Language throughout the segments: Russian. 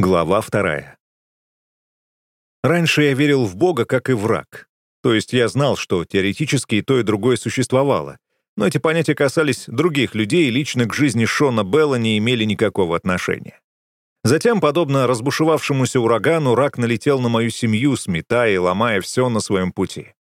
Глава вторая. Раньше я верил в Бога, как и враг. То есть я знал, что теоретически и то, и другое существовало. Но эти понятия касались других людей и лично к жизни Шона Белла не имели никакого отношения. Затем, подобно разбушевавшемуся урагану, рак налетел на мою семью, сметая и ломая все на своем пути.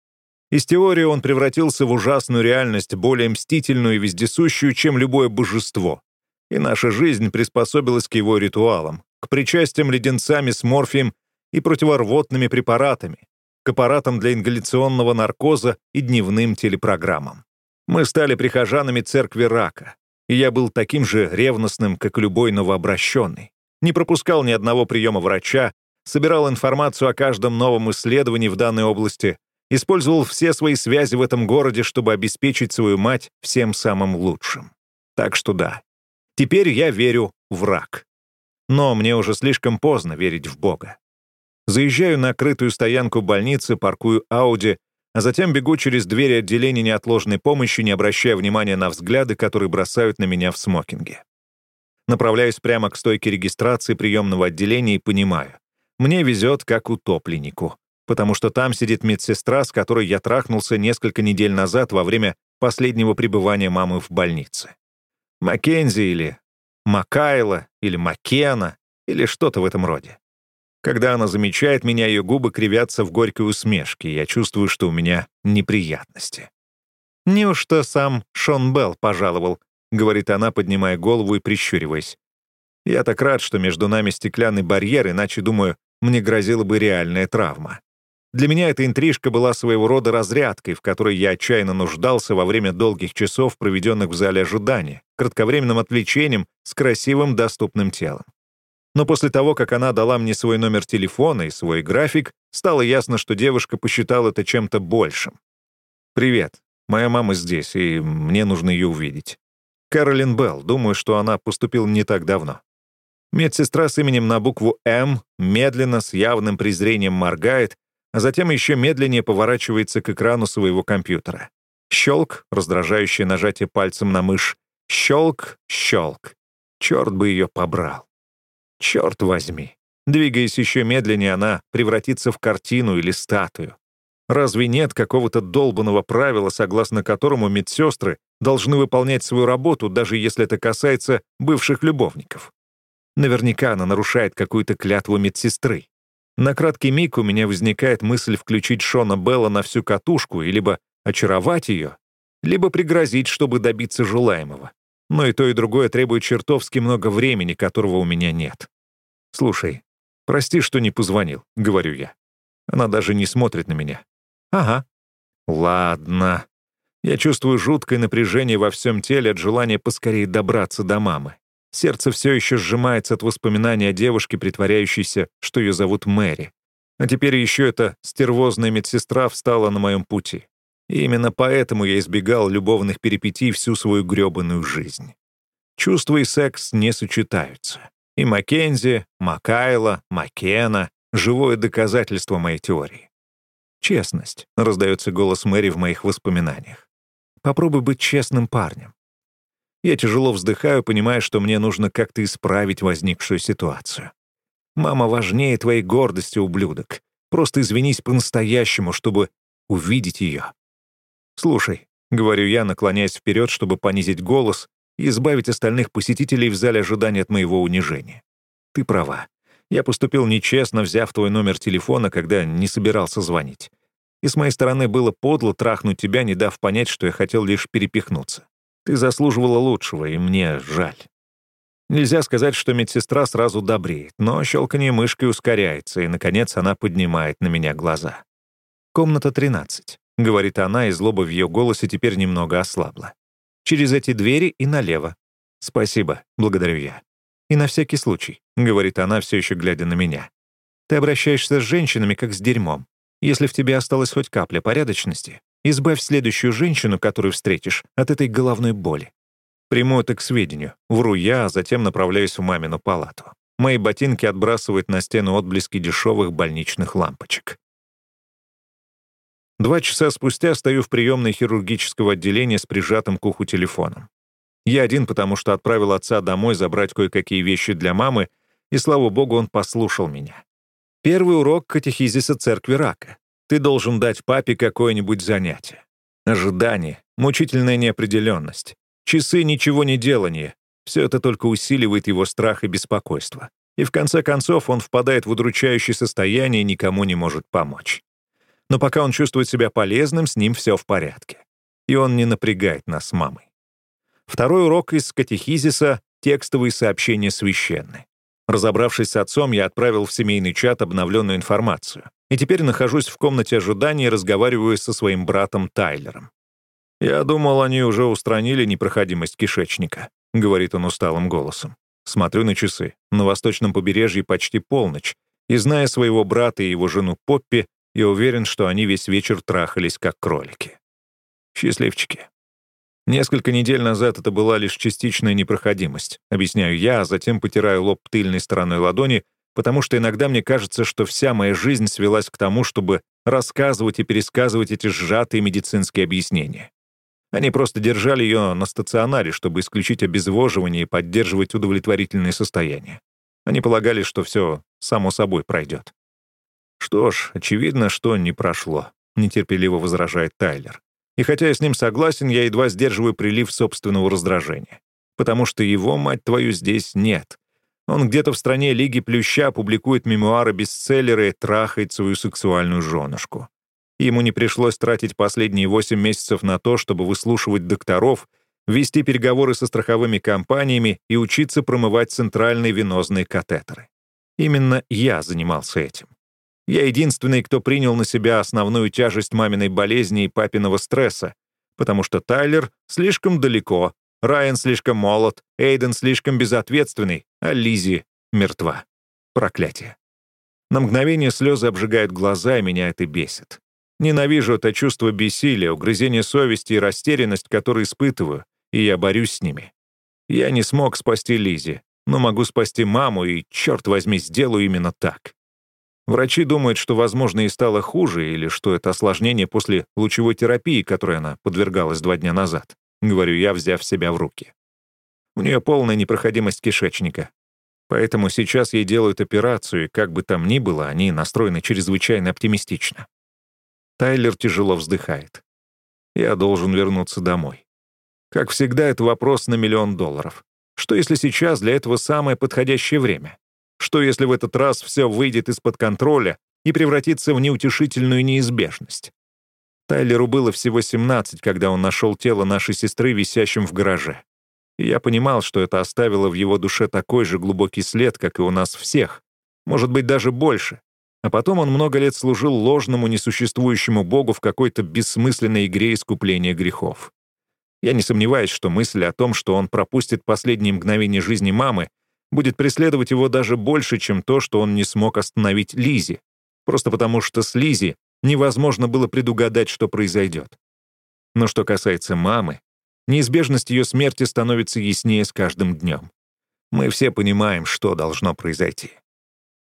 Из теории он превратился в ужасную реальность, более мстительную и вездесущую, чем любое божество. И наша жизнь приспособилась к его ритуалам, к причастиям леденцами с морфием и противорвотными препаратами, к аппаратам для ингаляционного наркоза и дневным телепрограммам. Мы стали прихожанами церкви рака, и я был таким же ревностным, как любой новообращенный. Не пропускал ни одного приема врача, собирал информацию о каждом новом исследовании в данной области, использовал все свои связи в этом городе, чтобы обеспечить свою мать всем самым лучшим. Так что да, теперь я верю в рак. Но мне уже слишком поздно верить в Бога. Заезжаю на крытую стоянку больницы, паркую Ауди, а затем бегу через двери отделения неотложной помощи, не обращая внимания на взгляды, которые бросают на меня в смокинге. Направляюсь прямо к стойке регистрации приемного отделения и понимаю. Мне везет как утопленнику, потому что там сидит медсестра, с которой я трахнулся несколько недель назад во время последнего пребывания мамы в больнице. Маккензи или Макайла или Маккена или что-то в этом роде. Когда она замечает меня, ее губы кривятся в горькой усмешке, и я чувствую, что у меня неприятности. «Неужто сам Шон Белл пожаловал?» — говорит она, поднимая голову и прищуриваясь. «Я так рад, что между нами стеклянный барьер, иначе, думаю, мне грозила бы реальная травма. Для меня эта интрижка была своего рода разрядкой, в которой я отчаянно нуждался во время долгих часов, проведенных в зале ожидания, кратковременным отвлечением с красивым доступным телом. Но после того, как она дала мне свой номер телефона и свой график, стало ясно, что девушка посчитала это чем-то большим. «Привет. Моя мама здесь, и мне нужно ее увидеть. Кэролин Белл. Думаю, что она поступила не так давно». Медсестра с именем на букву «М» медленно, с явным презрением моргает, а затем еще медленнее поворачивается к экрану своего компьютера. Щелк, раздражающее нажатие пальцем на мышь. Щелк, щелк. Черт бы ее побрал. Черт возьми. Двигаясь еще медленнее, она превратится в картину или статую. Разве нет какого-то долбанного правила, согласно которому медсестры должны выполнять свою работу, даже если это касается бывших любовников? Наверняка она нарушает какую-то клятву медсестры. На краткий миг у меня возникает мысль включить Шона Белла на всю катушку и либо очаровать ее, либо пригрозить, чтобы добиться желаемого. Но и то, и другое требует чертовски много времени, которого у меня нет. «Слушай, прости, что не позвонил», — говорю я. Она даже не смотрит на меня. «Ага». «Ладно». Я чувствую жуткое напряжение во всем теле от желания поскорее добраться до мамы. Сердце все еще сжимается от воспоминания о девушке, притворяющейся, что ее зовут Мэри. А теперь еще эта стервозная медсестра встала на моем пути. И именно поэтому я избегал любовных перипетий всю свою грёбаную жизнь. Чувства и секс не сочетаются. И Маккензи, Макайла, Маккена — живое доказательство моей теории. «Честность», — раздается голос Мэри в моих воспоминаниях. «Попробуй быть честным парнем. Я тяжело вздыхаю, понимая, что мне нужно как-то исправить возникшую ситуацию. «Мама важнее твоей гордости, ублюдок. Просто извинись по-настоящему, чтобы увидеть ее». «Слушай», — говорю я, наклоняясь вперед, чтобы понизить голос и избавить остальных посетителей в зале ожидания от моего унижения. «Ты права. Я поступил нечестно, взяв твой номер телефона, когда не собирался звонить. И с моей стороны было подло трахнуть тебя, не дав понять, что я хотел лишь перепихнуться. Ты заслуживала лучшего, и мне жаль. Нельзя сказать, что медсестра сразу добреет, но щелканье мышкой ускоряется, и, наконец, она поднимает на меня глаза. «Комната 13», — говорит она, и злоба в ее голосе теперь немного ослабла. «Через эти двери и налево». «Спасибо», — благодарю я. «И на всякий случай», — говорит она, все еще глядя на меня. «Ты обращаешься с женщинами, как с дерьмом. Если в тебе осталась хоть капля порядочности, Избавь следующую женщину, которую встретишь, от этой головной боли. Приму это к сведению. Вру я, а затем направляюсь в мамину палату. Мои ботинки отбрасывают на стену отблески дешевых больничных лампочек. Два часа спустя стою в приемной хирургического отделения с прижатым к уху телефоном. Я один, потому что отправил отца домой забрать кое-какие вещи для мамы, и, слава богу, он послушал меня. Первый урок катехизиса церкви рака. Ты должен дать папе какое-нибудь занятие. Ожидание, мучительная неопределенность, часы ничего не делания — все это только усиливает его страх и беспокойство. И в конце концов он впадает в удручающее состояние и никому не может помочь. Но пока он чувствует себя полезным, с ним все в порядке. И он не напрягает нас с мамой. Второй урок из катехизиса — текстовые сообщения священны. Разобравшись с отцом, я отправил в семейный чат обновленную информацию. И теперь нахожусь в комнате ожидания и разговариваю со своим братом Тайлером. «Я думал, они уже устранили непроходимость кишечника», — говорит он усталым голосом. Смотрю на часы. На восточном побережье почти полночь. И, зная своего брата и его жену Поппи, я уверен, что они весь вечер трахались, как кролики. Счастливчики. Несколько недель назад это была лишь частичная непроходимость, объясняю я, а затем потираю лоб тыльной стороной ладони, потому что иногда мне кажется, что вся моя жизнь свелась к тому, чтобы рассказывать и пересказывать эти сжатые медицинские объяснения. Они просто держали ее на стационаре, чтобы исключить обезвоживание и поддерживать удовлетворительное состояние. Они полагали, что все само собой пройдет. «Что ж, очевидно, что не прошло», — нетерпеливо возражает Тайлер. И хотя я с ним согласен, я едва сдерживаю прилив собственного раздражения. Потому что его, мать твою, здесь нет. Он где-то в стране Лиги Плюща публикует мемуары-бестселлеры трахает свою сексуальную женушку. Ему не пришлось тратить последние 8 месяцев на то, чтобы выслушивать докторов, вести переговоры со страховыми компаниями и учиться промывать центральные венозные катетеры. Именно я занимался этим. Я единственный, кто принял на себя основную тяжесть маминой болезни и папиного стресса, потому что Тайлер слишком далеко, Райан слишком молод, Эйден слишком безответственный, а Лизи мертва. Проклятие. На мгновение слезы обжигают глаза, и меня это бесит. Ненавижу это чувство бессилия, угрызение совести и растерянность, которые испытываю, и я борюсь с ними. Я не смог спасти Лизи, но могу спасти маму, и, черт возьми, сделаю именно так. Врачи думают, что, возможно, и стало хуже, или что это осложнение после лучевой терапии, которой она подвергалась два дня назад. Говорю я, взяв себя в руки. У нее полная непроходимость кишечника. Поэтому сейчас ей делают операцию, и как бы там ни было, они настроены чрезвычайно оптимистично. Тайлер тяжело вздыхает. Я должен вернуться домой. Как всегда, это вопрос на миллион долларов. Что если сейчас для этого самое подходящее время? Что если в этот раз все выйдет из-под контроля и превратится в неутешительную неизбежность? Тайлеру было всего 17, когда он нашел тело нашей сестры, висящим в гараже. И я понимал, что это оставило в его душе такой же глубокий след, как и у нас всех. Может быть, даже больше. А потом он много лет служил ложному, несуществующему Богу в какой-то бессмысленной игре искупления грехов. Я не сомневаюсь, что мысль о том, что он пропустит последние мгновения жизни мамы, будет преследовать его даже больше, чем то, что он не смог остановить Лизи, просто потому что с Лизи невозможно было предугадать, что произойдет. Но что касается мамы, неизбежность ее смерти становится яснее с каждым днем. Мы все понимаем, что должно произойти.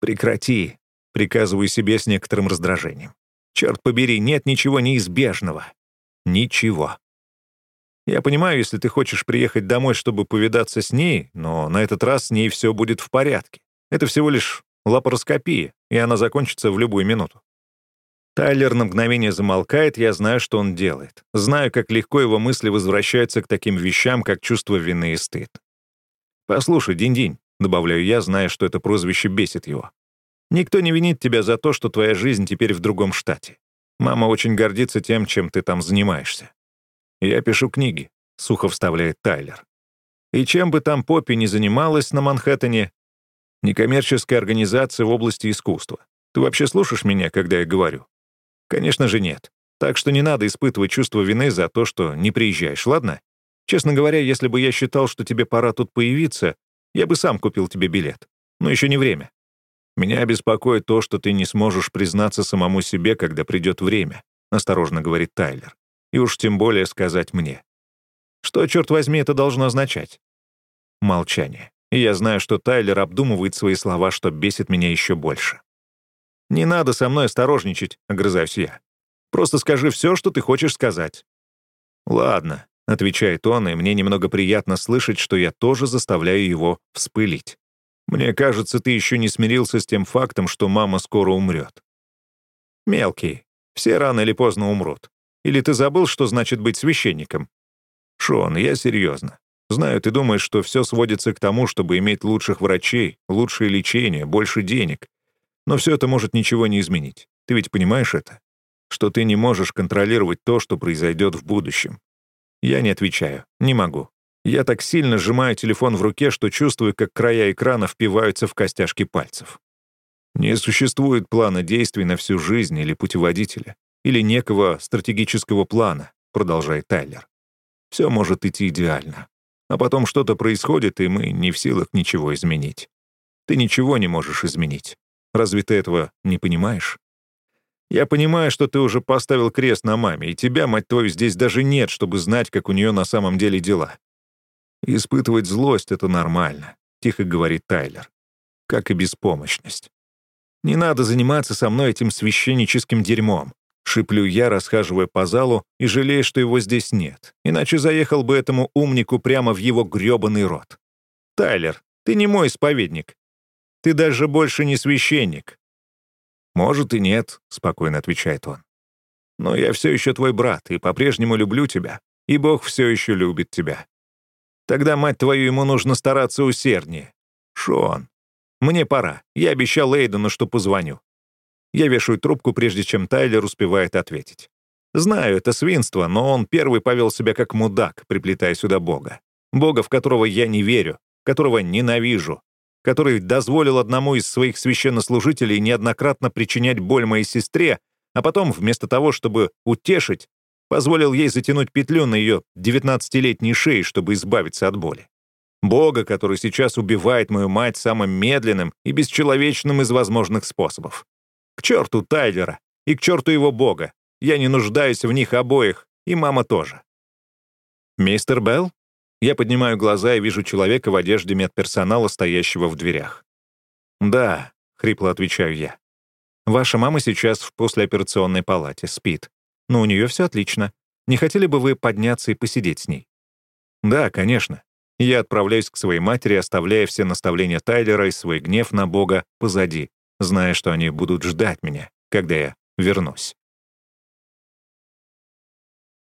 «Прекрати», — приказываю себе с некоторым раздражением. «Черт побери, нет ничего неизбежного. Ничего». Я понимаю, если ты хочешь приехать домой, чтобы повидаться с ней, но на этот раз с ней все будет в порядке. Это всего лишь лапароскопия, и она закончится в любую минуту. Тайлер на мгновение замолкает, я знаю, что он делает. Знаю, как легко его мысли возвращаются к таким вещам, как чувство вины и стыд. «Послушай, Динь-Динь», — добавляю я, зная, что это прозвище бесит его. «Никто не винит тебя за то, что твоя жизнь теперь в другом штате. Мама очень гордится тем, чем ты там занимаешься. «Я пишу книги», — сухо вставляет Тайлер. «И чем бы там Поппи не занималась на Манхэттене, некоммерческая организация в области искусства. Ты вообще слушаешь меня, когда я говорю?» «Конечно же нет. Так что не надо испытывать чувство вины за то, что не приезжаешь, ладно? Честно говоря, если бы я считал, что тебе пора тут появиться, я бы сам купил тебе билет. Но еще не время. Меня беспокоит то, что ты не сможешь признаться самому себе, когда придет время», — осторожно говорит Тайлер и уж тем более сказать мне. Что, черт возьми, это должно означать? Молчание. И я знаю, что Тайлер обдумывает свои слова, что бесит меня еще больше. «Не надо со мной осторожничать», — огрызаюсь я. «Просто скажи все, что ты хочешь сказать». «Ладно», — отвечает он, и мне немного приятно слышать, что я тоже заставляю его вспылить. Мне кажется, ты еще не смирился с тем фактом, что мама скоро умрет. Мелкий. Все рано или поздно умрут. Или ты забыл, что значит быть священником? Шон, я серьезно. Знаю, ты думаешь, что все сводится к тому, чтобы иметь лучших врачей, лучшее лечение, больше денег. Но все это может ничего не изменить. Ты ведь понимаешь это? Что ты не можешь контролировать то, что произойдет в будущем. Я не отвечаю. Не могу. Я так сильно сжимаю телефон в руке, что чувствую, как края экрана впиваются в костяшки пальцев. Не существует плана действий на всю жизнь или путеводителя, или некого стратегического плана, продолжает Тайлер. Все может идти идеально. А потом что-то происходит, и мы не в силах ничего изменить. Ты ничего не можешь изменить. Разве ты этого не понимаешь? Я понимаю, что ты уже поставил крест на маме, и тебя, мать твою, здесь даже нет, чтобы знать, как у нее на самом деле дела. Испытывать злость — это нормально, — тихо говорит Тайлер. Как и беспомощность. Не надо заниматься со мной этим священническим дерьмом. Шиплю я, расхаживая по залу, и жалею, что его здесь нет. Иначе заехал бы этому умнику прямо в его грёбаный рот. «Тайлер, ты не мой исповедник. Ты даже больше не священник». «Может и нет», — спокойно отвечает он. «Но я все еще твой брат и по-прежнему люблю тебя, и Бог все еще любит тебя. Тогда, мать твою, ему нужно стараться усерднее. Шон, мне пора. Я обещал Эйдену, что позвоню. Я вешаю трубку, прежде чем Тайлер успевает ответить. Знаю, это свинство, но он первый повел себя как мудак, приплетая сюда Бога. Бога, в которого я не верю, которого ненавижу, который дозволил одному из своих священнослужителей неоднократно причинять боль моей сестре, а потом, вместо того, чтобы утешить, позволил ей затянуть петлю на ее 19-летней шее, чтобы избавиться от боли. Бога, который сейчас убивает мою мать самым медленным и бесчеловечным из возможных способов. К черту Тайлера и к черту его бога. Я не нуждаюсь в них обоих, и мама тоже. «Мистер Белл?» Я поднимаю глаза и вижу человека в одежде медперсонала, стоящего в дверях. «Да», — хрипло отвечаю я. «Ваша мама сейчас в послеоперационной палате, спит. Но у нее все отлично. Не хотели бы вы подняться и посидеть с ней?» «Да, конечно». Я отправляюсь к своей матери, оставляя все наставления Тайлера и свой гнев на Бога позади, зная, что они будут ждать меня, когда я вернусь.